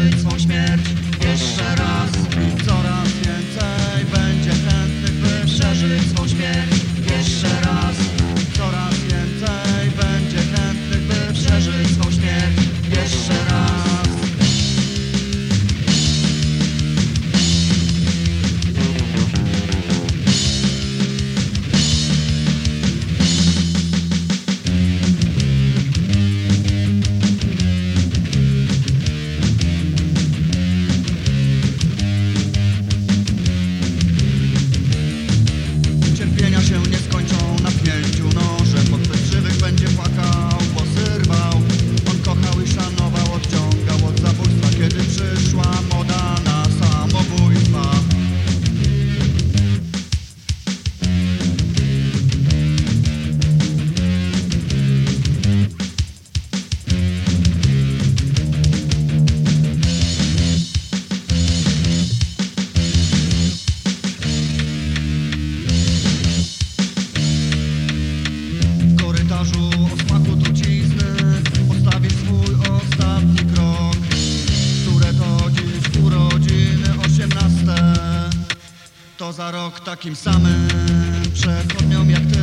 it's za rok takim samym. Przechodniom jak ty